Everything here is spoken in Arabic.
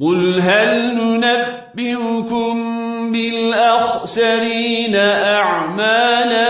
قل هل ننبئكم بالأخسرين أعمالا